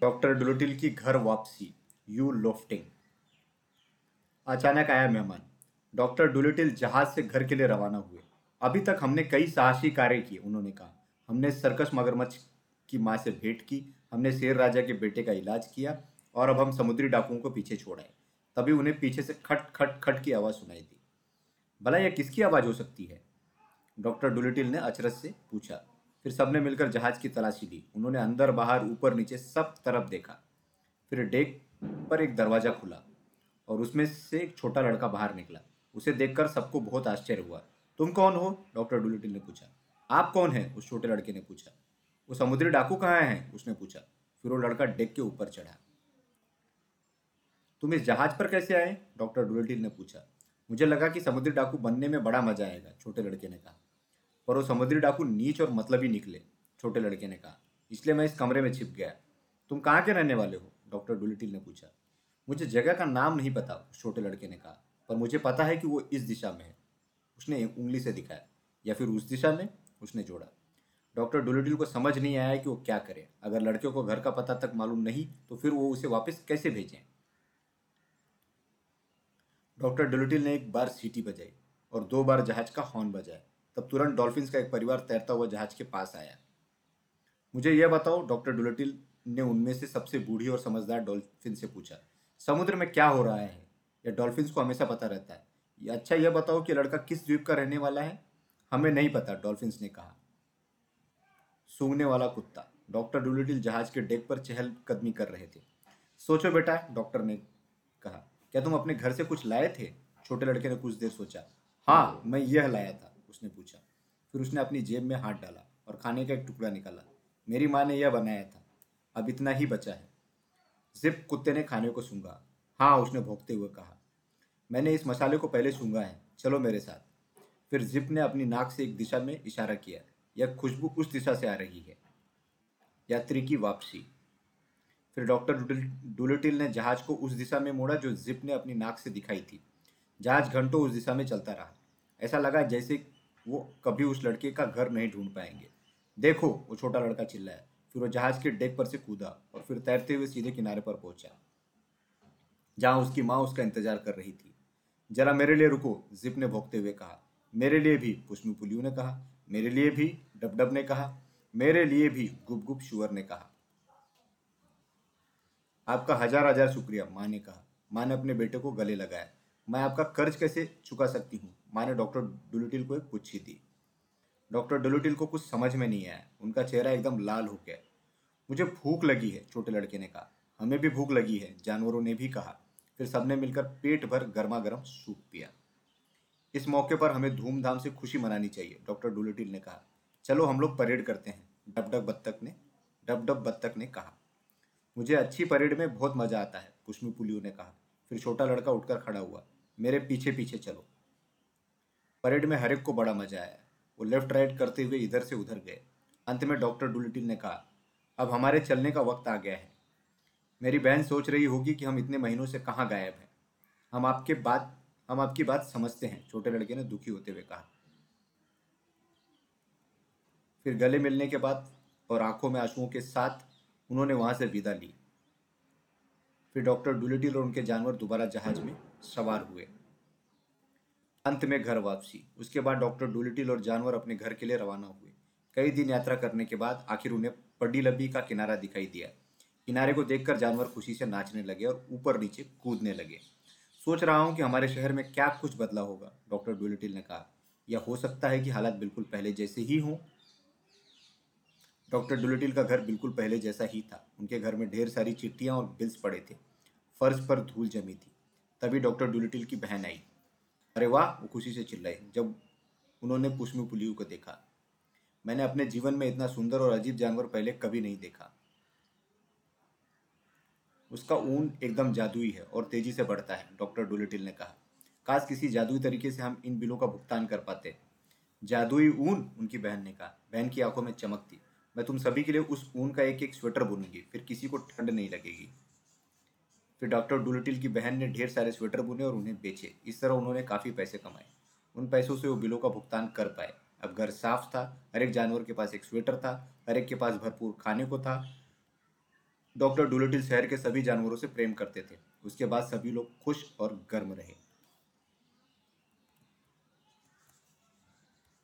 Doctor डुलोटिल की घर वापसी, यू लोफ्टिंग। अचानक आया मेहमान। डॉक्टर डुलोटिल जहाज़ से घर के लिए रवाना हुए। अभी तक हमने कई साहसी कार्य किए, उन्होंने कहा। हमने सर्कस मगरमच्छ की माँ से भेंट की, हमने शेर राजा के बेटे का इलाज किया, और अब हम समुद्री डाकुओं को पीछे छोड़ाए तभी उन्हें पीछे से खट खट खट की आवाज़ सुनाई दी। भला यह किसकी आवाज़ हो सकती है? डॉक्टर डुलिटिल ने अचरज से पूछा। फिर सबने मिलकर जहाज़ की तलाशी ली। उन्होंने अंदर, बाहर, ऊपर, नीचे सब तरफ़ देखा। फिर डेक पर एक दरवाज़ा खुला और उसमें से एक छोटा लड़का बाहर निकला। उसे देखकर सबको बहुत आश्चर्य हुआ। तुम कौन हो? डॉक्टर डुलिटिल ने पूछा। आप कौन हैं? उस छोटे लड़के ने पूछा। वो समुद्री डाकू कहाँ हैं? उसने पूछा। फिर वो लड़का डेक के ऊपर चढ़ा। तुम इस जहाज़ पर कैसे आए? डॉक्टर डुलिटिल ने पूछा। मुझे लगा कि समुद्री डाकू बनने में बड़ा मज़ा आएगा, छोटे लड़के ने कहा। पर वो समुद्री डाकू नीच और मतलब ही निकले, छोटे लड़के ने कहा। इसलिए मैं इस कमरे में छिप गया। तुम कहाँ के रहने वाले हो? डॉक्टर डुलिटिल ने पूछा। मुझे जगह का नाम नहीं पता उस छोटे लड़के ने कहा, पर मुझे पता है कि वो इस दिशा में है। उसने उंगली से दिखाया, या फिर उस दिशा में? उसने जोड़ा। डॉक्टर डुलिटिल को समझ नहीं आया कि वो क्या करे। अगर लड़के को घर का पता तक मालूम नहीं तो फिर वो उसे वापस कैसे भेजें? डॉक्टर डुलिटिल ने एक बार सीटी बजाई और दो बार जहाज़ का हॉर्न बजाया। तब तुरंत डॉल्फिन्स का एक परिवार तैरता हुआ जहाज़ के पास आया। मुझे यह बताओ, डॉक्टर डुलेटिल ने उनमें से सबसे बूढ़ी और समझदार डॉल्फिन से पूछा, समुद्र में क्या हो रहा है? यह डॉल्फिन्स को हमेशा पता रहता है। अच्छा यह बताओ कि लड़का किस द्वीप का रहने वाला है? हमें नहीं पता, डॉल्फिन्स ने कहा। सूंघने वाला कुत्ता, डॉक्टर डुलेटिल जहाज़ के डेक पर चहल कदमी कर रहे थे। सोचो बेटा, डॉक्टर ने कहा, क्या तुम अपने घर से कुछ लाए थे? छोटे लड़के ने कुछ देर सोचा हाँ मैं यह लाया था। उसने पूछा। फिर उसने अपनी जेब में हाथ डाला और खाने का एक टुकड़ा निकाला। मेरी माँ ने यह बनाया था। अब इतना ही बचा है। जिप कुत्ते ने खाने को सूंघा। हाँ उसने भोगते हुए कहा। मैंने इस मसाले को पहले सूंघा है। चलो मेरे साथ। फिर जिप ने अपनी नाक से एक दिशा में इशारा किया। यह खुशबू उस दिशा से आ रही है। यात्री की वापसी। फिर डॉक्टर डुलेटिल ने जहाज़ को उस दिशा में मोड़ा जो जिप ने अपनी नाक से दिखाई थी। जहाज़ घंटों उस दिशा में चलता रहा। ऐसा लगा जैसे वो कभी उस लड़के का घर नहीं ढूंढ पाएँगे। देखो, वो छोटा लड़का चिल्लाया फिर वो जहाज़ के डेक पर से कूदा और फिर तैरते हुए सीधे किनारे पर पहुँचा। जहाँ उसकी माँ उसका इंतज़ार कर रही थी। जरा मेरे लिए रुको, जिप ने भोगते हुए कहा। मेरे लिए भी पुष्मी पुलियो ने कहा। मेरे लिए भी, डबडब ने कहा। मेरे लिए भी गुप गुप शुअर ने कहा। आपका हज़ार हज़ार शुक्रिया, माँ ने कहा। माँ ने अपने बेटे को गले लगाया। मैं आपका कर्ज कैसे चुका सकती हूँ? माँ ने डॉक्टर डुलुटिल को एक पुच्छी दी डॉक्टर डुलुटिल को कुछ समझ में नहीं आया उनका चेहरा एकदम लाल हो गया। मुझे भूख लगी है, छोटे लड़के ने कहा। हमें भी भूख लगी है, जानवरों ने भी कहा। फिर सबने मिलकर पेट भर गर्मा गर्म सूप पिया। इस मौके पर हमें धूमधाम से खुशी मनानी चाहिए, डॉक्टर डुलुटिल ने कहा। चलो हम लोग परेड करते हैं, डबडब बत्तख ने, डबडब बत्तख ने कहा। मुझे अच्छी परेड में बहुत मज़ा आता है पुष्मी पुलियो ने कहा। फिर छोटा लड़का उठकर खड़ा हुआ। मेरे पीछे पीछे चलो। परेड में हर एक को बड़ा मज़ा आया। वो लेफ़्ट राइट करते हुए इधर से उधर गए। अंत में डॉक्टर डुलिटिल ने कहा, अब हमारे चलने का वक्त आ गया है। मेरी बहन सोच रही होगी कि हम इतने महीनों से कहाँ गायब हैं। हम आपके बात, हम आपकी बात समझते हैं, छोटे लड़के ने दुखी होते हुए कहा। फिर गले मिलने के बाद और आँखों में आंसुओं के साथ उन्होंने वहाँ से विदा ली। फिर डॉक्टर डुलिटिल और उनके जानवर दोबारा जहाज़ में सवार हुए। अंत में घर वापसी। उसके बाद डॉक्टर डुलिटिल और जानवर अपने घर के लिए रवाना हुए। कई दिन यात्रा करने के बाद आखिर उन्हें पड्डी लबी का किनारा दिखाई दिया। किनारे को देखकर जानवर खुशी से नाचने लगे और ऊपर नीचे कूदने लगे। सोच रहा हूँ कि हमारे शहर में क्या कुछ बदला होगा, डॉक्टर डुलिटिल ने कहा। यह हो सकता है कि हालात बिल्कुल पहले जैसे ही हों। डॉक्टर डुलिटिल का घर बिल्कुल पहले जैसा ही था। उनके घर में ढेर सारी चिट्ठियाँ और बिल्स पड़े थे। फर्श पर धूल जमी थी। तभी डॉक्टर डुलिटिल की बहन आई। अरे वाह, वो खुशी से चिल्लाई। जब उन्होंने पुष्मी पुलियू को देखा, मैंने अपने जीवन में इतना सुंदर और अजीब जानवर पहले कभी नहीं देखा। उसका ऊन एकदम जादुई है और तेज़ी से बढ़ता है, डॉक्टर डोलेटिल ने कहा। काश किसी जादुई तरीके से हम इन बिलों का भुगतान कर पाते। जादुई ऊन, उनकी बहन ने कहा। बहन की आँखों में चमक थी। मैं तुम सभी के लिए उस ऊन का एक एक स्वेटर बुनूँगी, फिर किसी को ठंड नहीं लगेगी। फिर डॉक्टर डुलटिल की बहन ने ढेर सारे स्वेटर बुने और उन्हें बेचे। इस तरह उन्होंने काफ़ी पैसे कमाए। उन पैसों से वो बिलों का भुगतान कर पाए। अब घर साफ़ था, हर एक जानवर के पास एक स्वेटर था, हर एक के पास भरपूर खाने को था। डॉक्टर डुलटिल शहर के सभी जानवरों से प्रेम करते थे। उसके बाद सभी लोग खुश और गर्म रहे।